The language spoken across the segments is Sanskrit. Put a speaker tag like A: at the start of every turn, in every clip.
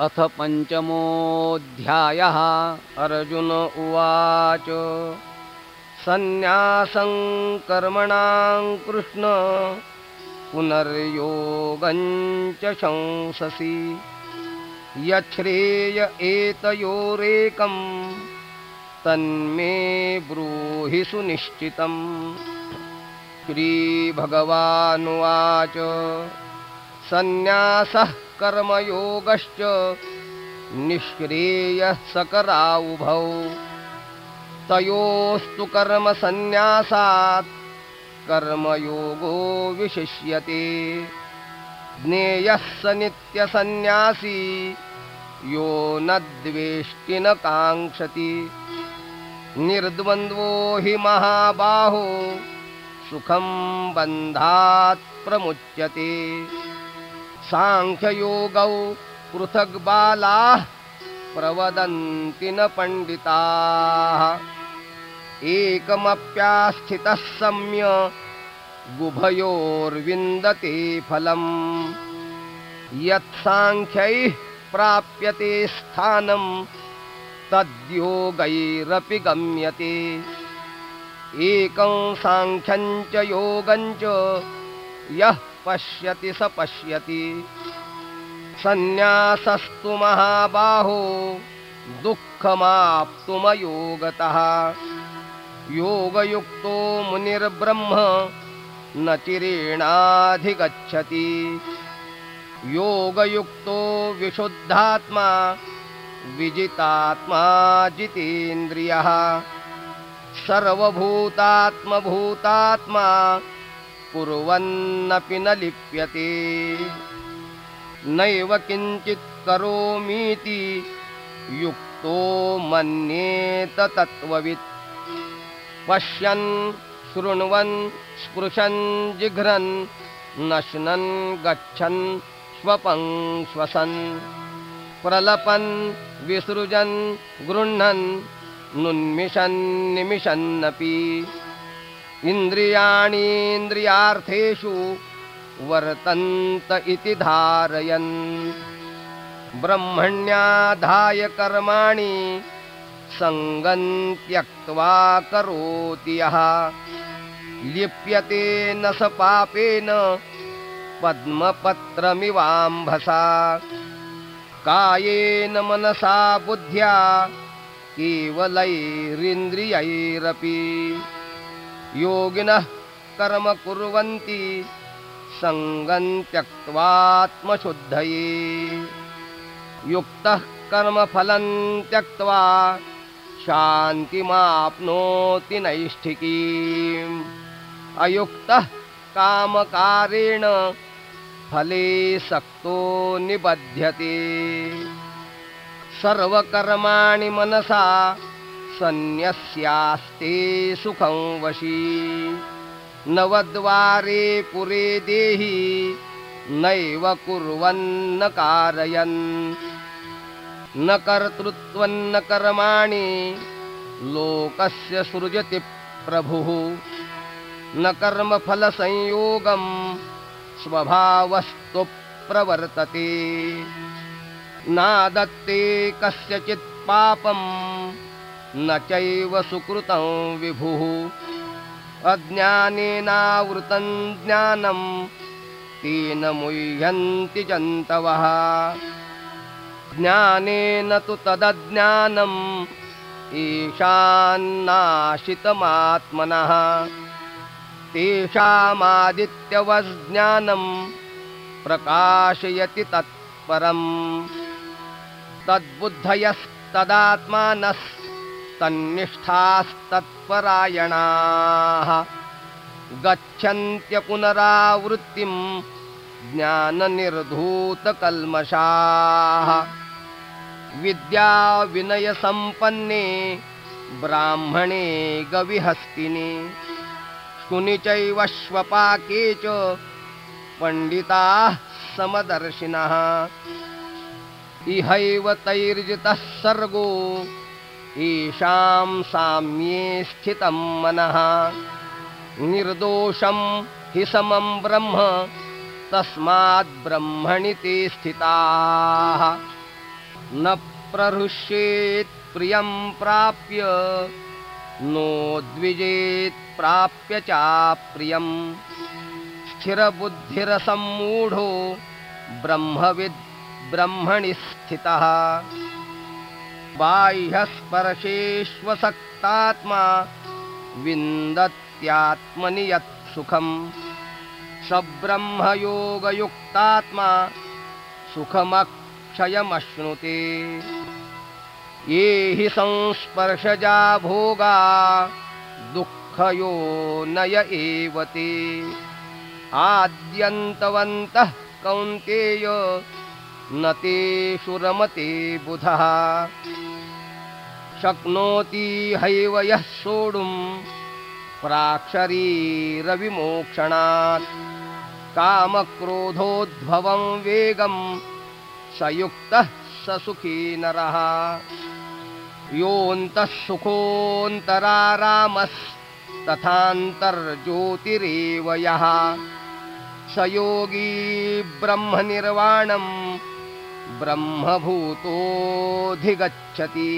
A: अथ पञ्चमोऽध्यायः अर्जुन उवाच, सन्न्यासं कर्मणां कृष्ण, पुनर्योगञ्च शंससि। यच्छ्रेय एतयोरेकं, तन्मे ब्रूहि सुनिश्चितम्। श्रीभगवानुवाच, सन्न्यासः कर्मयोगश्च निःश्रेयः सकरावुभौ तयोस्तु कर्मसन्न्यासात् कर्मयोगो विशिष्यते। ज्ञेयः स नित्यसन्न्यासी यो न द्वेष्टि न काङ्क्षति। निर्द्वन्द्वो हि महाबाहो सुखं बन्धात् प्रमुच्यते साङ्ख्ययोगौ पृथग्बालाः प्रवदन्ति न पण्डिताः। एकमप्यास्थितः सम्य गुभयोर्विन्दते फलम्। यत्साङ्ख्यैः प्राप्यते स्थानं तद्योगैरपि गम्यते। एकं साङ्ख्यञ्च योगञ्च यः पश्यति स पश्यति। सन्न्यासस्तु महाबाहो दुःखमाप्तुमयोगतः। योगयुक्तो मुनिर्ब्रह्म न चिरेणाधिगच्छति। योगयुक्तो विशुद्धात्मा विजितात्मा जितेन्द्रियः। सर्वभूतात्मभूतात्मा कुर्वन्नपि न लिप्यते। नैव किञ्चित् करोमीति युक्तो मन्येत तत्त्ववित्। पश्यन् शृण्वन् स्पृशन् जिघ्रन् नश्नन् गच्छन् स्वपन् श्वसन्। प्रलपन् विसृजन् गृह्णन् नुन्मिषन् निमिषन्नपि इन्द्रियाणीन्द्रियार्थेषु वर्तन्त इति धारयन्। ब्रह्मण्याधाय कर्माणि सङ्गम् त्यक्त्वा करोति यः। लिप्यते न स पापेन पद्मपत्रमिवाम्भसा। कायेन मनसा बुद्ध्या केवलैरिन्द्रियैरपि योगिनः कर्म कुर्वन्ति सङ्गम् त्यक्त्वात्मशुद्धये। युक्तः कर्मफलं त्यक्त्वा शान्तिमाप्नोति नैष्ठिकीम् अयुक्तः कामकारेण फले सक्तो निबध्यते। सर्वकर्माणि मनसा सन्न्यस्यास्ते सुखं वशी। नवद्वारे पुरे देहि नैव कुर्वन्न कारयन्। न कर्तृत्वन्न कर्माणि लोकस्य सृजति प्रभुः। न कर्मफलसंयोगं स्वभावस्तु प्रवर्तते। नादत्ते कस्यचित् पापम् न चैव सुकृतं विभुः। अज्ञानेनावृतं ज्ञानं तेन मुह्यन्ति जन्तवः। ज्ञानेन तु तदज्ञानम् ईशान्नाशितमात्मनः तेषामादित्यवज्ञानं प्रकाशयति तत्परम् तन्निष्ठास्तत्परायणाः गच्छन्त्य पुनरावृत्तिं ज्ञाननिर्धूतकल्मषाः। विद्याविनयसम्पन्ने ब्राह्मणे गविहस्तिनि। शुनि चैवश्वपाके च पण्डिताः समदर्शिनः। इहैव तैर्जितः सर्गो येषां साम्ये स्थितं मनः। निर्दोषं हि समं ब्रह्म तस्माद् ब्रह्मणि ते स्थिताः। न प्रहृष्येत् प्रियं प्राप्य नोद्विजेत् प्राप्य चाप्रियम्। स्थिरबुद्धिरसम्मूढो ब्रह्मविद् ब्रह्मणि स्थितः बाह्यस्पर्शेष्वसक्तात्मा विन्दत्यात्मनि यत् सुखम्। स ब्रह्मयोगयुक्तात्मा सुखमक्षयमश्नुते। ये हि संस्पर्शजा भोगा दुःखयो नय एव ते। आद्यन्तवन्तः कौन्तेय न तेषु रमते बुधः शक्नोति हैव यः सोढुम् प्राक्षरीरविमोक्षणात्। कामक्रोधोद्भवं वेगं स युक्तः स सुखी नरः। योऽन्तः सुखोऽन्तरारामस्तथान्तर्ज्योतिरेव यः। स योगी ब्रह्मनिर्वाणं ब्रह्मभूतोऽधिगच्छति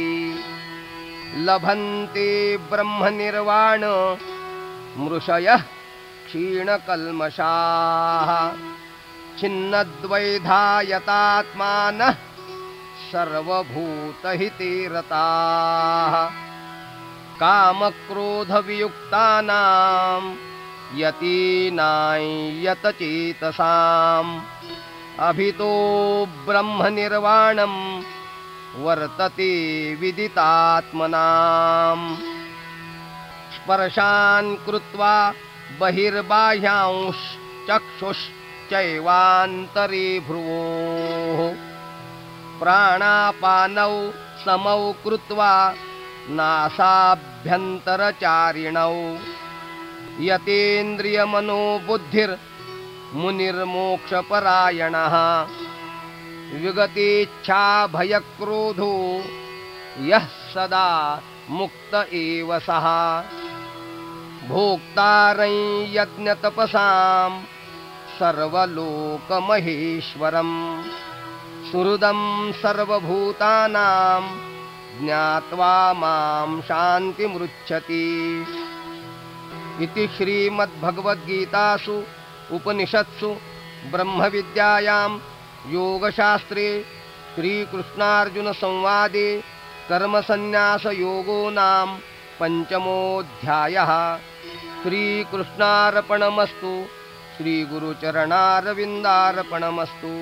A: लभन्ते ब्रह्मनिर्वाण मृषयः क्षीणकल्मषाः छिन्नद्वैधायतात्मानः सर्वभूतहिते रताः कामक्रोधवियुक्तानां यतीनां यतचेतसाम्। अभितो ब्रह्मनिर्वाणं वर्तते विदितात्मनाम्। स्पर्शान् कृत्वा बहिर्बाह्यांश्चक्षुश्चैवान्तरे भ्रुवोः। प्राणापानौ समौ कृत्वा नासाभ्यन्तरचारिणौ। यतेन्द्रियमनोबुद्धिर्मुनिर्मोक्षपरायणः विगतेच्छाभयक्रोधो यः सदा मुक्त एव सः। भोक्तारै यज्ञतपसां सर्वलोकमहेश्वरम्। सुहृदं सर्वभूतानां ज्ञात्वा मां शान्तिमृच्छति। इति श्रीमद्भगवद्गीतासु उपनिषत्सु ब्रह्मविद्यायां योगशास्त्रे श्रीकृष्णार्जुनसंवादे कर्मसन्न्यासयोगो नाम पञ्चमोऽध्यायः। श्रीकृष्णार्पणमस्तु। श्रीगुरुचरणारविन्दार्पणमस्तु